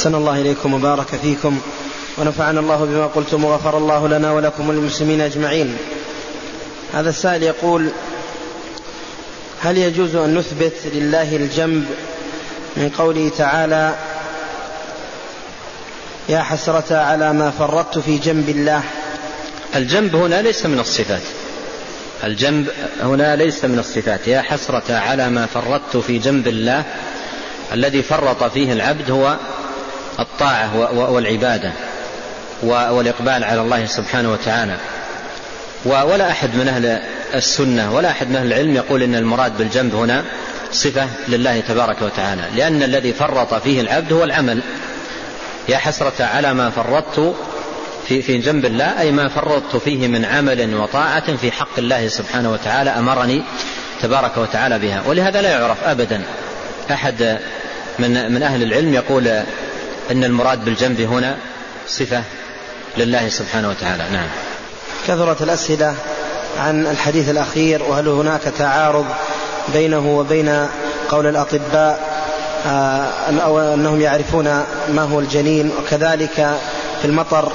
أحسن الله إليكم وبارك فيكم ونفعنا الله بما قلتم وغفر الله لنا ولكم وللمسلمين أجمعين. هذا السائل يقول هل يجوز أن نثبت لله الجنب من قوله تعالى يا حسرة على ما فرطت في جنب الله؟ الجنب هنا ليس من الصفات. الجنب هنا ليس من الصفات. يا حسرة على ما فرطت في جنب الله الذي فرط فيه العبد هو الطاعة والعبادة والإقبال على الله سبحانه وتعالى. ولا أحد من أهل السنة ولا أحد من أهل العلم يقول إن المراد بالجنب هنا صفة لله تبارك وتعالى لأن الذي فرط فيه العبد هو العمل. يا حسرة على ما فرطت في في جنب الله أي ما فرطت فيه من عمل وطاعة في حق الله سبحانه وتعالى أمرني تبارك وتعالى بها. ولهذا لا يعرف أبدا أحد من من أهل العلم يقول أن المراد بالجنب هنا صفة لله سبحانه وتعالى. نعم. كثرت الأسئلة عن الحديث الأخير وهل هناك تعارض بينه وبين قول الأطباء آه، أو أنهم يعرفون ما هو الجنين وكذلك في المطر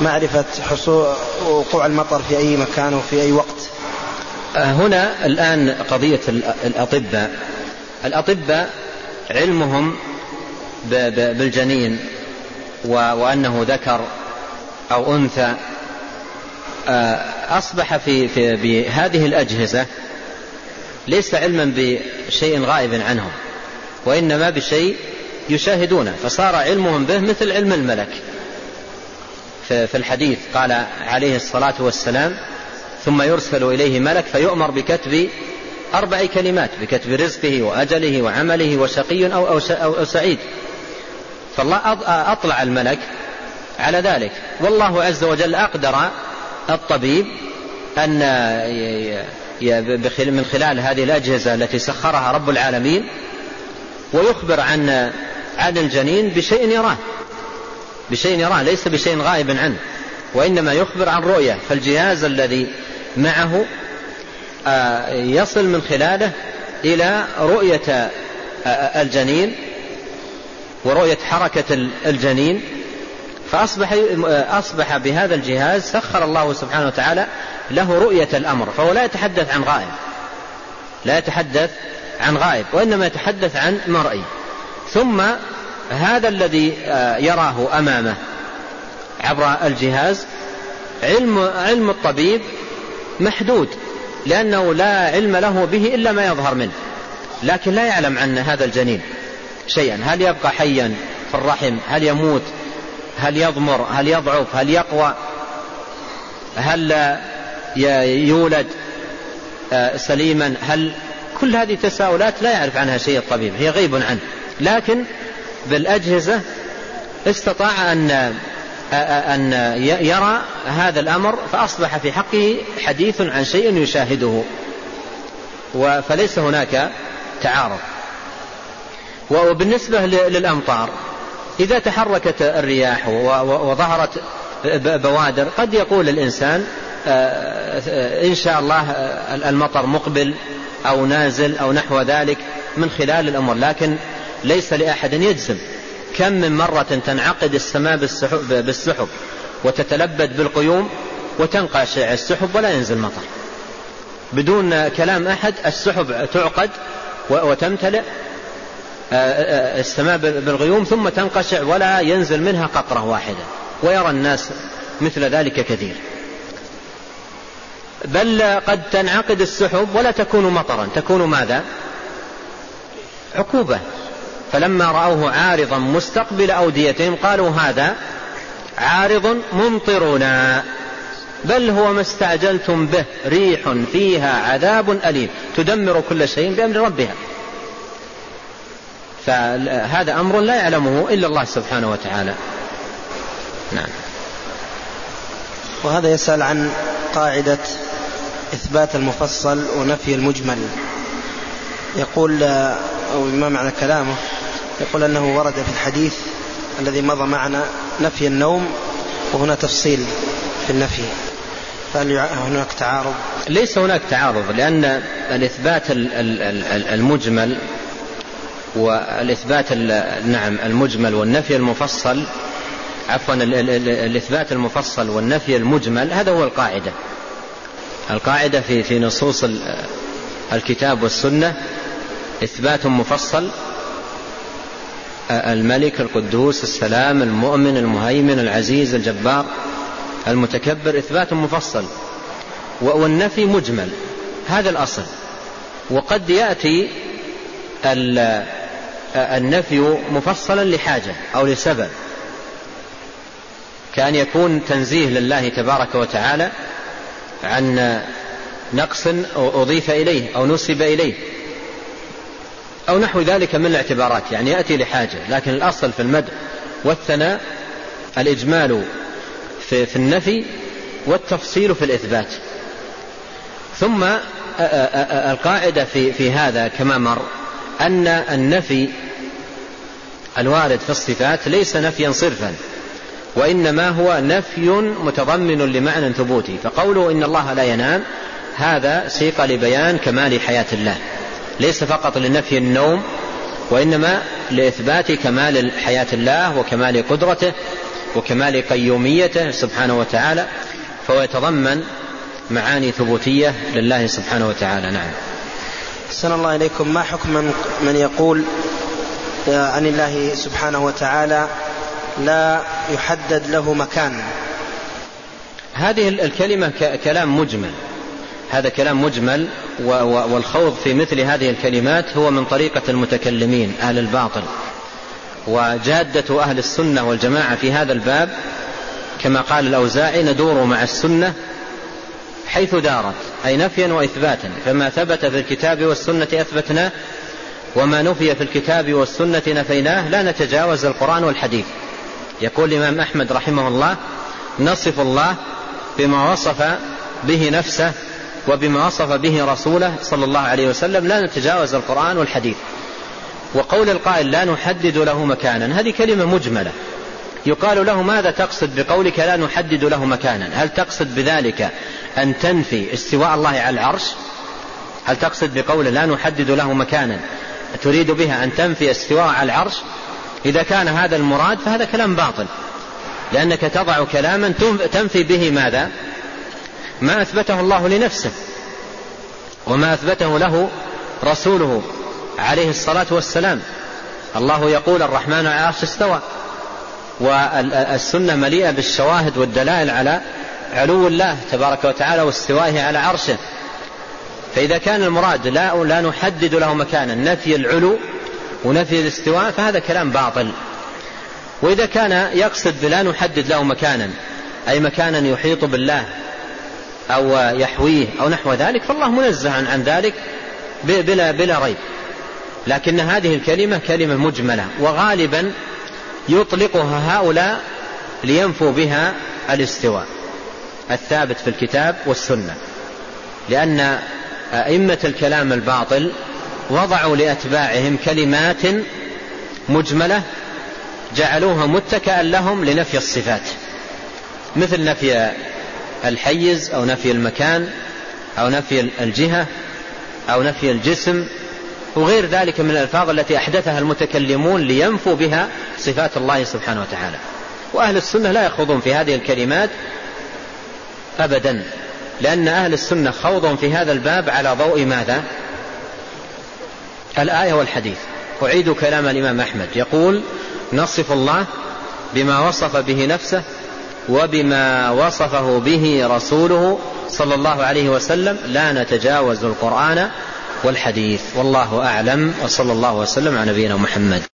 معرفة حصول وقوع المطر في أي مكان وفي أي وقت؟ آه، هنا الآن قضية الأطباء. الأطباء علمهم بالجنين وأنه ذكر أو أنثى آه، أصبح في, في بهذه الأجهزة ليس علما بشيء غائب عنهم وإنما بشيء يشاهدونه فصار علمهم به مثل علم الملك. في الحديث قال عليه الصلاة والسلام ثم يرسل إليه ملك فيؤمر بكتب أربع كلمات بكتب رزقه وأجله وعمله وشقي أو, أو سعيد. فالله أطلع الملك على ذلك. والله عز وجل أقدر الطبيب أن من خلال هذه الأجهزة التي سخرها رب العالمين ويخبر عن عن الجنين بشيء يراه. بشيء يراه ليس بشيء غائب عنه. وإنما يخبر عن رؤية. فالجهاز الذي معه آه، يصل من خلاله إلى رؤية آه، الجنين. ورؤية حركة الجنين فأصبح أصبح بهذا الجهاز سخر الله سبحانه وتعالى له رؤية الأمر فهو لا يتحدث عن غائب. لا يتحدث عن غائب وإنما يتحدث عن مرئي. ثم هذا الذي آه، يراه أمامه عبر الجهاز علم علم الطبيب محدود لأنه لا علم له به إلا ما يظهر منه لكن لا يعلم عن هذا الجنين. شيئا. هل يبقى حيا في الرحم؟ هل يموت؟ هل يضمر؟ هل يضعف؟ هل يقوى؟ هل يولد سليما؟ هل كل هذه تساؤلات لا يعرف عنها شيء الطبيب هي غيب عنه. لكن بالأجهزة استطاع أن أن يرى هذا الأمر فأصبح في حقه حديث عن شيء يشاهده. فليس هناك تعارض. وبالنسبة للأمطار إذا تحركت الرياح وظهرت بوادر قد يقول الإنسان آه، إن شاء الله المطر مقبل أو نازل أو نحو ذلك من خلال الأمور لكن ليس لأحد يجزم. كم من مرة تنعقد السماء بالسحب وتتلبد بالقيوم وتنقشع السحب ولا ينزل مطر. بدون كلام أحد السحب تعقد وتمتلئ آه، آه، السماء بالغيوم ثم تنقشع ولا ينزل منها قطرة واحدة. ويرى الناس مثل ذلك كثير. بل قد تنعقد السحب ولا تكون مطرا. تكون ماذا؟ عقوبة. فلما رأوه عارضا مستقبل أوديتهم قالوا هذا عارض ممطرنا بل هو ما استعجلتم به ريح فيها عذاب أليم. تدمر كل شيء بأمر ربها. فهذا أمر لا يعلمه إلا الله سبحانه وتعالى. نعم. وهذا يسأل عن قاعدة إثبات المفصل ونفي المجمل. يقول أو ما معنى كلامه؟ يقول أنه ورد في الحديث الذي مضى معنا نفي النوم وهنا تفصيل في النفي. فهل هناك تعارض؟ ليس هناك تعارض لأن الإثبات المجمل والإثبات نعم المجمل والنفي المفصل. عفوا الإثبات المفصل والنفي المجمل هذا هو القاعدة. القاعدة في في نصوص الكتاب والسنة إثبات مفصل الملك القدوس السلام المؤمن المهيمن العزيز الجبار المتكبر إثبات مفصل. والنفي مجمل هذا الأصل. وقد يأتي النفي مفصلا لحاجة أو لسبب. كأن يكون تنزيه لله تبارك وتعالى عن نقص أضيف إليه أو نسب إليه أو نحو ذلك من الاعتبارات. يعني يأتي لحاجة لكن الأصل في المدح والثناء الإجمال في, في النفي والتفصيل في الإثبات. ثم القاعدة في, في هذا كما مر أن النفي الوارد في الصفات ليس نفيا صرفا وإنما هو نفي متضمن لمعنى ثبوتي. فقوله إن الله لا ينام هذا سيق لبيان كمال حياة الله. ليس فقط لنفي النوم وإنما لإثبات كمال حياة الله وكمال قدرته وكمال قيوميته سبحانه وتعالى فهو يتضمن معاني ثبوتية لله سبحانه وتعالى. نعم. أحسن الله إليكم. ما حكم من, من يقول عن الله سبحانه وتعالى لا يحدد له مكان؟ هذه الكلمة كلام مجمل. هذا كلام مجمل والخوض في مثل هذه الكلمات هو من طريقة المتكلمين أهل الباطل. وجادة أهل السنة والجماعة في هذا الباب كما قال الأوزاعي ندور مع السنة حيث دارت. أي نفيا وإثباتا فما ثبت في الكتاب والسنة أثبتناه وما نفي في الكتاب والسنة نفيناه لا نتجاوز القرآن والحديث. يقول الإمام أحمد رحمه الله نصف الله بما وصف به نفسه وبما وصف به رسوله صلى الله عليه وسلم لا نتجاوز القرآن والحديث. وقول القائل لا نحدد له مكانا هذه كلمة مجملة. يقال له ماذا تقصد بقولك لا نحدد له مكانا؟ هل تقصد بذلك أن تنفي استواء الله على العرش؟ هل تقصد بقول لا نحدد له مكانا؟ تريد بها أن تنفي استواء على العرش؟ إذا كان هذا المراد فهذا كلام باطل. لأنك تضع كلاما تنفي به ماذا؟ ما أثبته الله لنفسه. وما أثبته له رسوله عليه الصلاة والسلام. الله يقول الرحمن على العرش استوى. والسنة مليئة بالشواهد والدلائل على علو الله تبارك وتعالى واستوائه على عرشه. فإذا كان المراد لا, لا نحدد له مكانا نفي العلو ونفي الاستواء فهذا كلام باطل. وإذا كان يقصد بلا نحدد له مكانا أي مكانا يحيط بالله أو يحويه أو نحو ذلك فالله منزه عن ذلك بلا, بلا ريب. لكن هذه الكلمة كلمة مجملة وغالبا يطلقها هؤلاء لينفوا بها الاستواء. الثابت في الكتاب والسنة لأن أئمة الكلام الباطل وضعوا لأتباعهم كلمات مجملة جعلوها متكئا لهم لنفي الصفات مثل نفي الحيز أو نفي المكان أو نفي الجهة أو نفي الجسم وغير ذلك من الألفاظ التي أحدثها المتكلمون لينفوا بها صفات الله سبحانه وتعالى. وأهل السنة لا يخوضون في هذه الكلمات أبدا. لأن أهل السنة خوض في هذا الباب على ضوء ماذا؟ الآية والحديث. أعيد كلام الإمام أحمد. يقول نصف الله بما وصف به نفسه وبما وصفه به رسوله صلى الله عليه وسلم. لا نتجاوز القرآن والحديث. والله أعلم. وصلى الله وسلم على نبينا محمد.